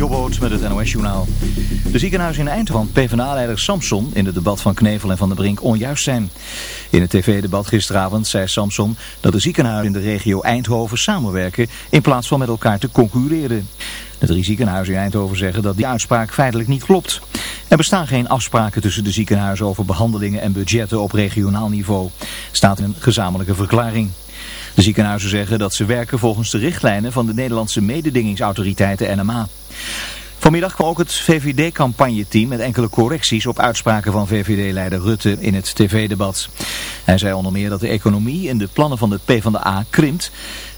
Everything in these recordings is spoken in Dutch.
Jobboot met het NOS-journaal. De ziekenhuizen in Eindhoven PvdA-leider Samson in het debat van Knevel en Van der Brink onjuist zijn. In het tv-debat gisteravond zei Samson dat de ziekenhuizen in de regio Eindhoven samenwerken in plaats van met elkaar te concurreren. De drie ziekenhuizen in Eindhoven zeggen dat die uitspraak feitelijk niet klopt. Er bestaan geen afspraken tussen de ziekenhuizen over behandelingen en budgetten op regionaal niveau. Staat in een gezamenlijke verklaring. De ziekenhuizen zeggen dat ze werken volgens de richtlijnen van de Nederlandse mededingingsautoriteiten NMA. Vanmiddag kwam ook het VVD-campagneteam met enkele correcties op uitspraken van VVD-leider Rutte in het tv-debat. Hij zei onder meer dat de economie in de plannen van de PvdA krimpt,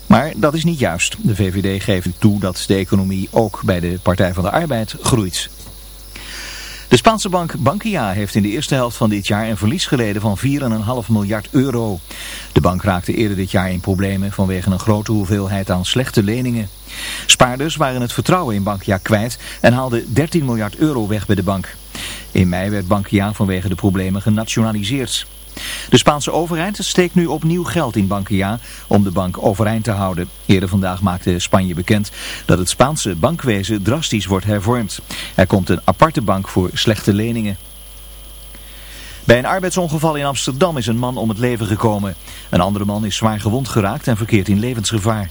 maar dat is niet juist. De VVD geeft toe dat de economie ook bij de Partij van de Arbeid groeit. De Spaanse bank Bankia heeft in de eerste helft van dit jaar een verlies geleden van 4,5 miljard euro. De bank raakte eerder dit jaar in problemen vanwege een grote hoeveelheid aan slechte leningen. Spaarders waren het vertrouwen in Bankia kwijt en haalden 13 miljard euro weg bij de bank. In mei werd Bankia vanwege de problemen genationaliseerd. De Spaanse overheid steekt nu opnieuw geld in Bankia om de bank overeind te houden. Eerder vandaag maakte Spanje bekend dat het Spaanse bankwezen drastisch wordt hervormd. Er komt een aparte bank voor slechte leningen. Bij een arbeidsongeval in Amsterdam is een man om het leven gekomen. Een andere man is zwaar gewond geraakt en verkeert in levensgevaar.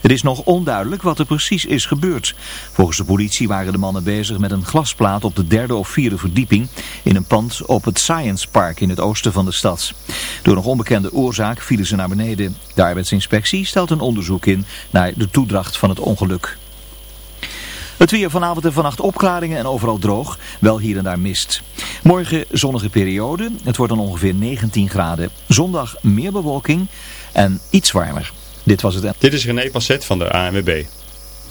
Het is nog onduidelijk wat er precies is gebeurd. Volgens de politie waren de mannen bezig met een glasplaat op de derde of vierde verdieping in een pand op het Science Park in het oosten van de stad. Door nog onbekende oorzaak vielen ze naar beneden. De arbeidsinspectie stelt een onderzoek in naar de toedracht van het ongeluk. Het weer vanavond en vannacht opklaringen en overal droog, wel hier en daar mist. Morgen zonnige periode, het wordt dan ongeveer 19 graden. Zondag meer bewolking en iets warmer. Dit was het. Dit is René Passet van de ANWB.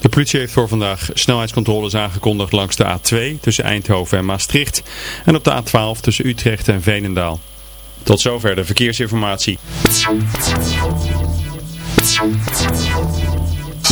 De politie heeft voor vandaag snelheidscontroles aangekondigd langs de A2 tussen Eindhoven en Maastricht en op de A12 tussen Utrecht en Veenendaal. Tot zover de verkeersinformatie.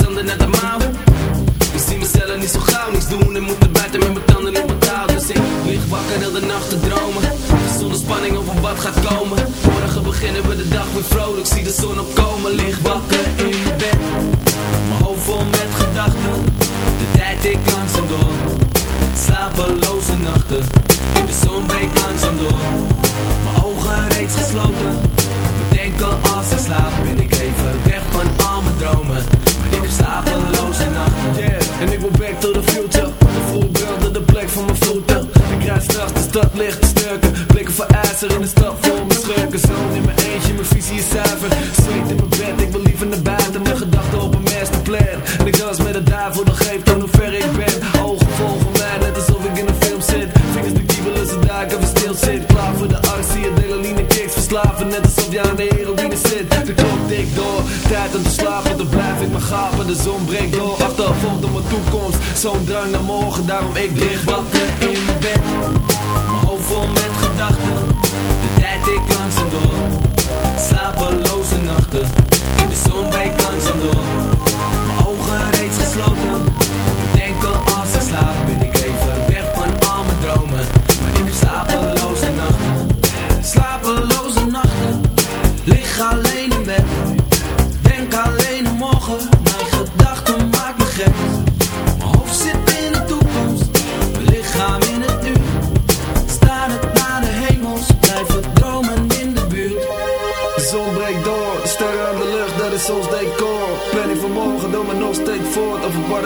Is net de mouw ik zie mezelf niet zo gauw niets doen En moet er buiten met mijn tanden op mijn taal. Dus ik lig wakker heel de nacht te dromen. Zonder spanning over wat gaat komen. Morgen beginnen we de dag weer vrolijk Zie de zon opkomen, lig wakker in bed. Mijn hoofd vol met gedachten. De tijd ik langzaam door. Slapeloze nachten. In de zon breekt langzaam door. Mijn ogen reeds gesloten. Bedenken als ik slaap Ben ik wil back to the future. Voelbrand de plek van mijn voeten. Ik rijd straks de stad licht te snurken. Blikken voor ijzer in de stad vol mijn schurken. Zoon in mijn eentje, mijn visie is zuiver. Zweet in mijn bed, ik wil liever naar buiten. Mijn gedachten op een masterplan. En ik dans met de duivel, dan geeft aan hoe ver ik ben. Ogen volgen mij, net alsof ik in een film zit. Vingers de kiebelen, ze duiken, we stil zit. Klaar voor de arts, zie je delaline kicks. Verslaven, net alsof je aan de om te slapen Dan blijf ik maar gapen, de zon breekt door Achtervolgd op mijn toekomst, zo'n drang naar morgen Daarom ik lig wakker in mijn bed. Mijn hoofd vol met gedachten De tijd ik langzaam door. Slapeloze nachten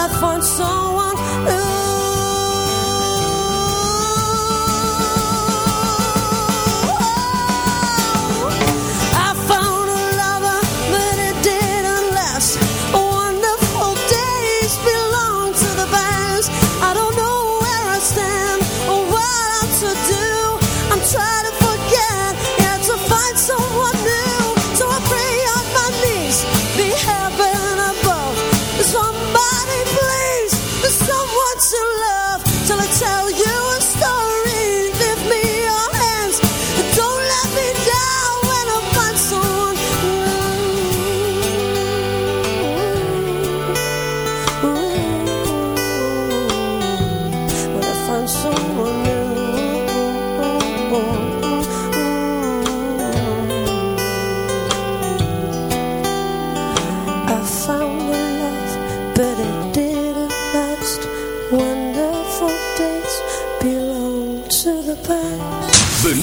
I find someone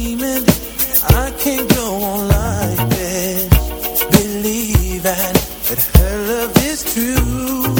dreaming. I can't go on like this. Believe that, that her love is true.